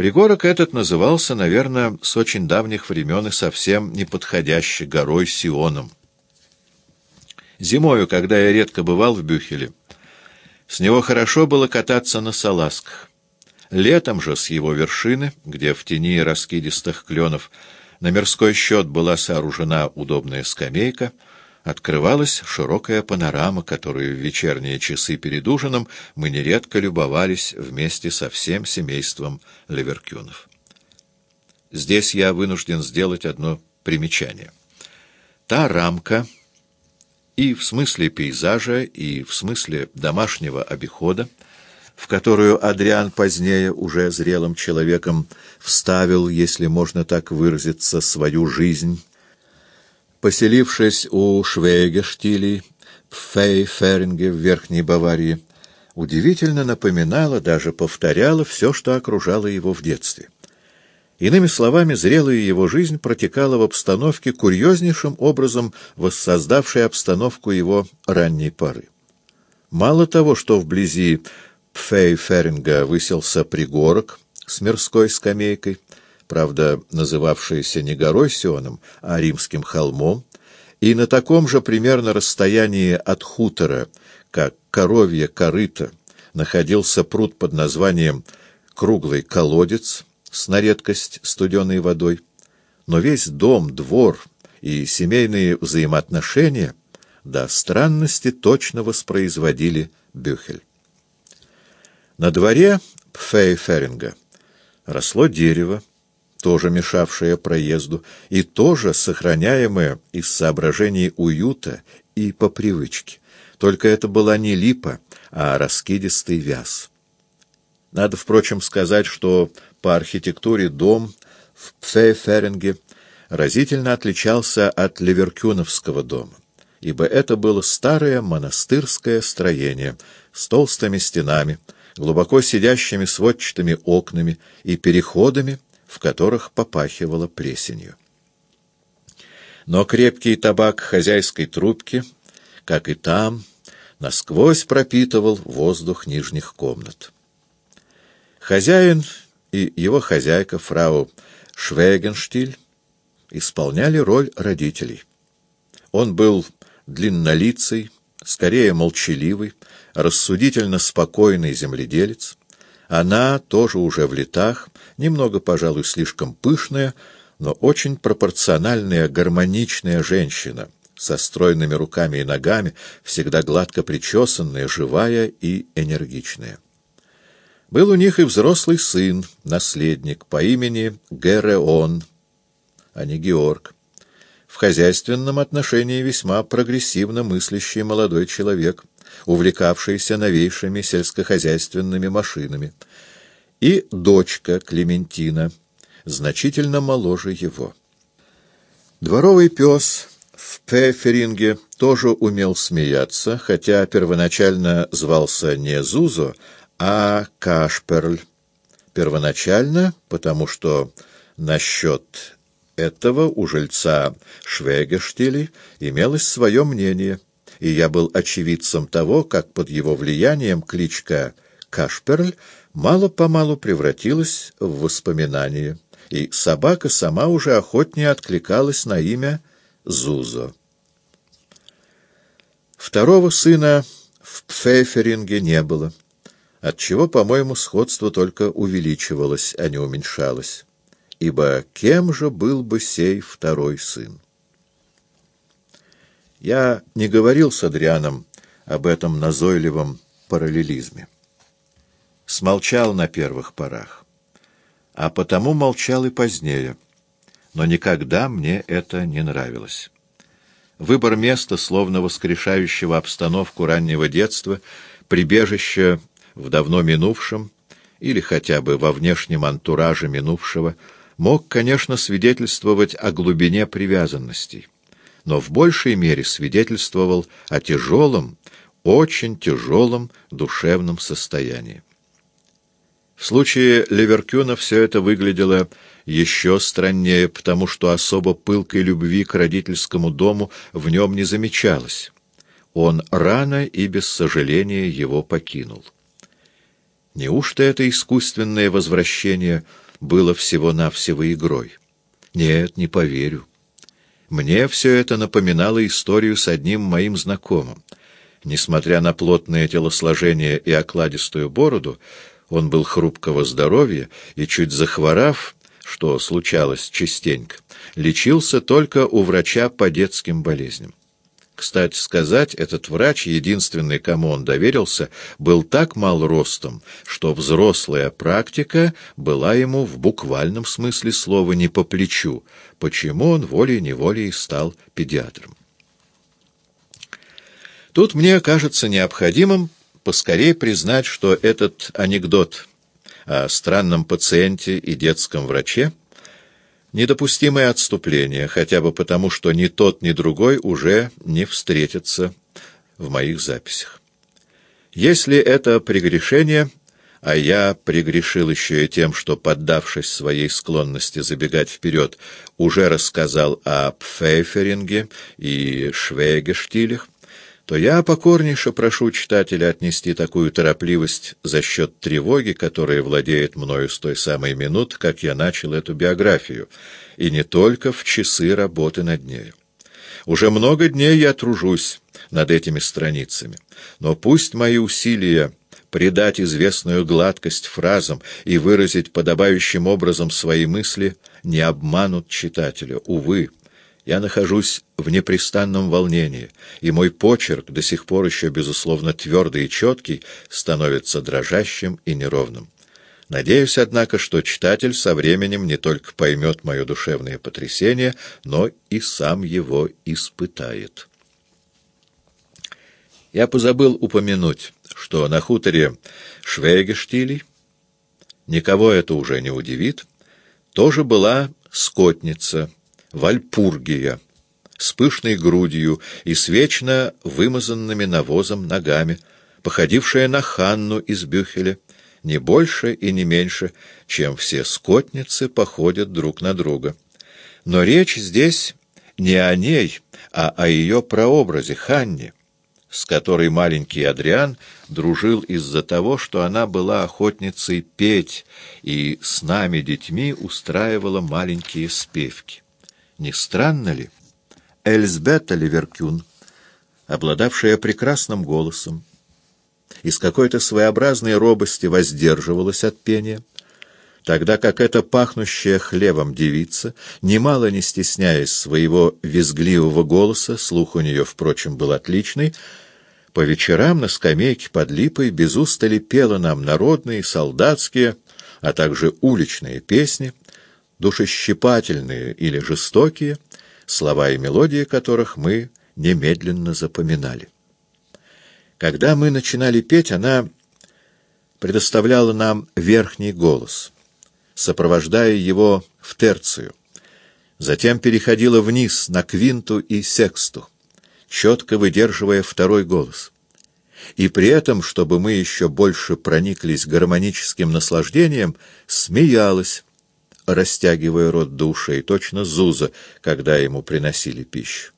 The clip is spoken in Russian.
Пригорок этот назывался, наверное, с очень давних времен и совсем неподходящей горой Сионом. Зимою, когда я редко бывал в Бюхеле, с него хорошо было кататься на салазках. Летом же с его вершины, где в тени раскидистых кленов на мирской счет была сооружена удобная скамейка, открывалась широкая панорама, которую в вечерние часы перед ужином мы нередко любовались вместе со всем семейством Леверкюнов. Здесь я вынужден сделать одно примечание. Та рамка и в смысле пейзажа, и в смысле домашнего обихода, в которую Адриан позднее, уже зрелым человеком, вставил, если можно так выразиться, свою жизнь, поселившись у Швейгештилей в Фейферинге в Верхней Баварии, удивительно напоминала, даже повторяла все, что окружало его в детстве. Иными словами, зрелая его жизнь протекала в обстановке, курьезнейшим образом воссоздавшей обстановку его ранней поры. Мало того, что вблизи Пфейферинга выселся пригорок с мирской скамейкой, правда, называвшийся не горой Сионом, а римским холмом, и на таком же примерно расстоянии от хутора, как коровье корыто, находился пруд под названием «Круглый колодец», с на редкость студеной водой, но весь дом, двор и семейные взаимоотношения до странности точно воспроизводили Бюхель. На дворе Пфейферинга росло дерево, тоже мешавшее проезду, и тоже сохраняемое из соображений уюта и по привычке. Только это была не липа, а раскидистый вяз. Надо, впрочем, сказать, что по архитектуре дом в Пфейферинге разительно отличался от Ливеркюновского дома, ибо это было старое монастырское строение с толстыми стенами, глубоко сидящими сводчатыми окнами и переходами, в которых попахивало плесенью. Но крепкий табак хозяйской трубки, как и там, насквозь пропитывал воздух нижних комнат. Хозяин и его хозяйка, фрау Швегенштиль, исполняли роль родителей. Он был длиннолицый, скорее молчаливый, рассудительно спокойный земледелец. Она тоже уже в летах, немного, пожалуй, слишком пышная, но очень пропорциональная, гармоничная женщина, со стройными руками и ногами, всегда гладко причесанная, живая и энергичная. Был у них и взрослый сын, наследник, по имени Гереон, а не Георг. В хозяйственном отношении весьма прогрессивно мыслящий молодой человек, увлекавшийся новейшими сельскохозяйственными машинами, и дочка Клементина, значительно моложе его. Дворовый пес в Пеферинге тоже умел смеяться, хотя первоначально звался не Зузо, а Кашперль. Первоначально, потому что насчет этого у жильца Швегештили имелось свое мнение, и я был очевидцем того, как под его влиянием кличка Кашперль мало-помалу превратилась в воспоминание, и собака сама уже охотнее откликалась на имя Зузо. Второго сына в Пфейферинге не было отчего, по-моему, сходство только увеличивалось, а не уменьшалось. Ибо кем же был бы сей второй сын? Я не говорил с Адрианом об этом назойливом параллелизме. Смолчал на первых порах, а потому молчал и позднее, но никогда мне это не нравилось. Выбор места, словно воскрешающего обстановку раннего детства, прибежище в давно минувшем или хотя бы во внешнем антураже минувшего, мог, конечно, свидетельствовать о глубине привязанностей, но в большей мере свидетельствовал о тяжелом, очень тяжелом душевном состоянии. В случае Леверкюна все это выглядело еще страннее, потому что особо пылкой любви к родительскому дому в нем не замечалось. Он рано и без сожаления его покинул. Неужто это искусственное возвращение было всего-навсего игрой. Нет, не поверю. Мне все это напоминало историю с одним моим знакомым. Несмотря на плотное телосложение и окладистую бороду, он был хрупкого здоровья и, чуть захворав, что случалось частенько, лечился только у врача по детским болезням. Кстати сказать, этот врач, единственный, кому он доверился, был так мал ростом, что взрослая практика была ему в буквальном смысле слова не по плечу, почему он волей-неволей стал педиатром. Тут мне кажется необходимым поскорее признать, что этот анекдот о странном пациенте и детском враче Недопустимое отступление, хотя бы потому, что ни тот, ни другой уже не встретятся в моих записях. Если это прегрешение, а я прегрешил еще и тем, что, поддавшись своей склонности забегать вперед, уже рассказал о Пфейферинге и Швейгештилях, то я покорнейше прошу читателя отнести такую торопливость за счет тревоги, которая владеет мною с той самой минуты, как я начал эту биографию, и не только в часы работы над нею. Уже много дней я тружусь над этими страницами, но пусть мои усилия придать известную гладкость фразам и выразить подобающим образом свои мысли не обманут читателя, увы, я нахожусь в непрестанном волнении, и мой почерк, до сих пор еще, безусловно, твердый и четкий, становится дрожащим и неровным. Надеюсь, однако, что читатель со временем не только поймет мое душевное потрясение, но и сам его испытает. Я позабыл упомянуть, что на хуторе Швейгештилей, никого это уже не удивит, тоже была скотница — Вальпургия, с пышной грудью и с вечно вымазанными навозом ногами, походившая на Ханну из Бюхеля, не больше и не меньше, чем все скотницы походят друг на друга. Но речь здесь не о ней, а о ее прообразе Ханне, с которой маленький Адриан дружил из-за того, что она была охотницей петь и с нами, детьми, устраивала маленькие спевки. Не странно ли? Эльзбета Ливеркюн, обладавшая прекрасным голосом, из какой-то своеобразной робости воздерживалась от пения, тогда как эта пахнущая хлебом девица, немало не стесняясь своего визгливого голоса, слух у нее, впрочем, был отличный, по вечерам на скамейке под липой без устали пела нам народные, солдатские, а также уличные песни, душещипательные или жестокие, слова и мелодии которых мы немедленно запоминали. Когда мы начинали петь, она предоставляла нам верхний голос, сопровождая его в терцию, затем переходила вниз на квинту и сексту, четко выдерживая второй голос. И при этом, чтобы мы еще больше прониклись гармоническим наслаждением, смеялась, растягивая рот до ушей, точно Зуза, когда ему приносили пищу.